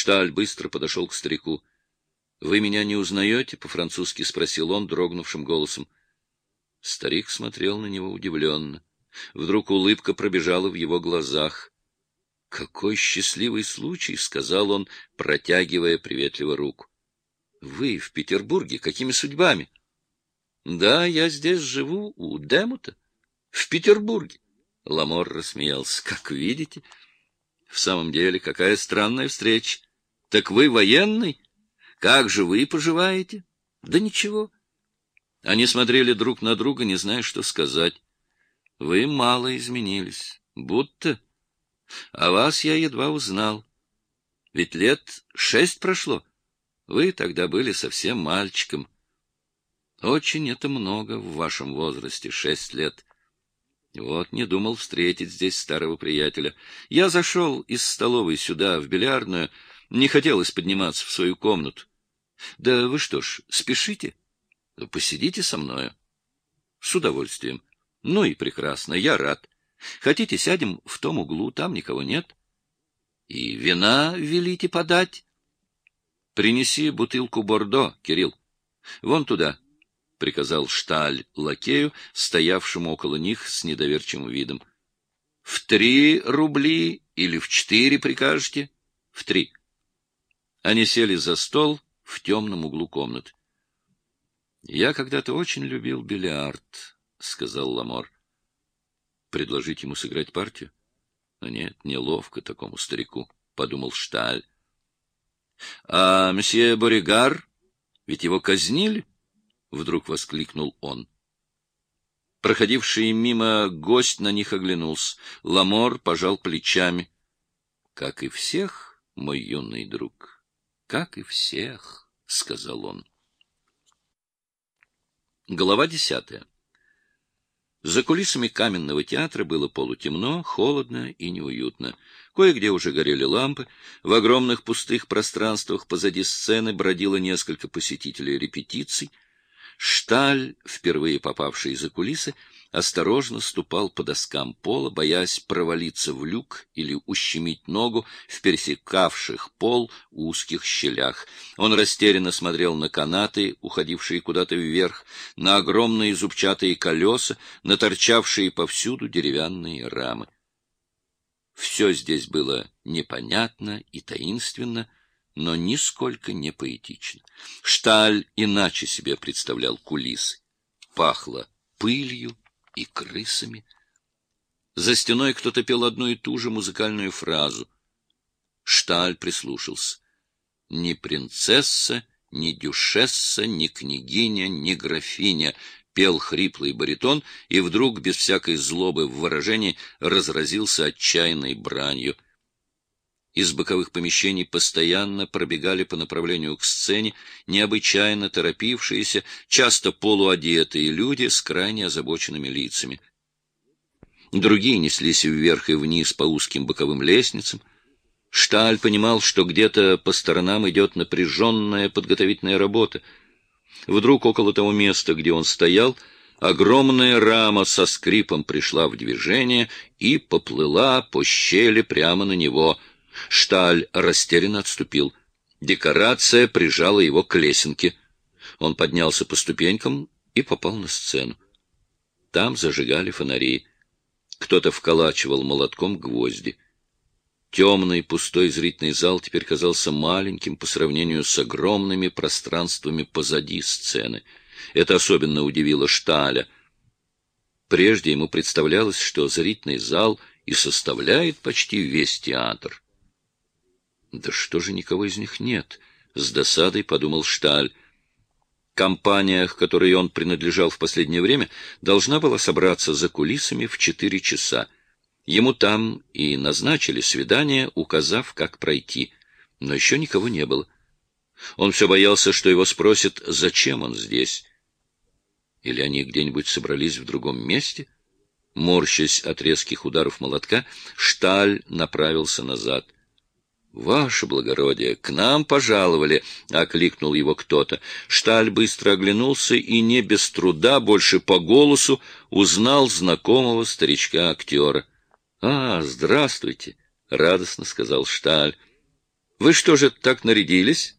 Шталь быстро подошел к старику. — Вы меня не узнаете? — по-французски спросил он дрогнувшим голосом. Старик смотрел на него удивленно. Вдруг улыбка пробежала в его глазах. — Какой счастливый случай! — сказал он, протягивая приветливо руку. — Вы в Петербурге? Какими судьбами? — Да, я здесь живу, у Демута. В Петербурге. Ламор рассмеялся. — Как видите. В самом деле, какая странная встреча. Так вы военный? Как же вы поживаете? Да ничего. Они смотрели друг на друга, не зная, что сказать. Вы мало изменились. Будто. А вас я едва узнал. Ведь лет шесть прошло. Вы тогда были совсем мальчиком. Очень это много в вашем возрасте, шесть лет. Вот не думал встретить здесь старого приятеля. Я зашел из столовой сюда, в бильярдную, не хотелось подниматься в свою комнату. Да вы что ж, спешите? Посидите со мною. С удовольствием. Ну и прекрасно, я рад. Хотите, сядем в том углу, там никого нет. И вина велите подать? Принеси бутылку Бордо, Кирилл. Вон туда, — приказал Шталь лакею, стоявшему около них с недоверчивым видом. — В три рубли или в четыре прикажете? — В три. Они сели за стол в темном углу комнаты. — Я когда-то очень любил бильярд, — сказал Ламор. — Предложить ему сыграть партию? — Нет, неловко такому старику, — подумал Шталь. — А месье Борегар? Ведь его казнили? — вдруг воскликнул он. Проходивший мимо гость на них оглянулся. Ламор пожал плечами. — Как и всех, мой юный друг, как и всех, — сказал он. Глава десятая. За кулисами каменного театра было полутемно, холодно и неуютно. Кое-где уже горели лампы. В огромных пустых пространствах позади сцены бродило несколько посетителей репетиций. Шталь, впервые попавший за кулисы, осторожно ступал по доскам пола, боясь провалиться в люк или ущемить ногу в пересекавших пол узких щелях. Он растерянно смотрел на канаты, уходившие куда-то вверх, на огромные зубчатые колеса, на торчавшие повсюду деревянные рамы. Все здесь было непонятно и таинственно, но нисколько не поэтично. Шталь иначе себе представлял кулисы. Пахло пылью, и крысами. За стеной кто-то пел одну и ту же музыкальную фразу. Шталь прислушался. Ни принцесса, ни дюшесса, ни княгиня, ни графиня — пел хриплый баритон, и вдруг, без всякой злобы в выражении, разразился отчаянной бранью — из боковых помещений постоянно пробегали по направлению к сцене необычайно торопившиеся, часто полуодетые люди с крайне озабоченными лицами. Другие неслись вверх и вниз по узким боковым лестницам. Шталь понимал, что где-то по сторонам идет напряженная подготовительная работа. Вдруг около того места, где он стоял, огромная рама со скрипом пришла в движение и поплыла по щели прямо на него — Шталь растерянно отступил. Декорация прижала его к лесенке. Он поднялся по ступенькам и попал на сцену. Там зажигали фонари. Кто-то вколачивал молотком гвозди. Темный пустой зрительный зал теперь казался маленьким по сравнению с огромными пространствами позади сцены. Это особенно удивило Шталя. Прежде ему представлялось, что зрительный зал и составляет почти весь театр. Да что же никого из них нет? С досадой подумал Шталь. Компания, к которой он принадлежал в последнее время, должна была собраться за кулисами в четыре часа. Ему там и назначили свидание, указав, как пройти. Но еще никого не было. Он все боялся, что его спросят, зачем он здесь. Или они где-нибудь собрались в другом месте? Морщась от резких ударов молотка, Шталь направился назад —— Ваше благородие, к нам пожаловали! — окликнул его кто-то. Шталь быстро оглянулся и не без труда, больше по голосу, узнал знакомого старичка-актера. — А, здравствуйте! — радостно сказал Шталь. Вы что же так нарядились?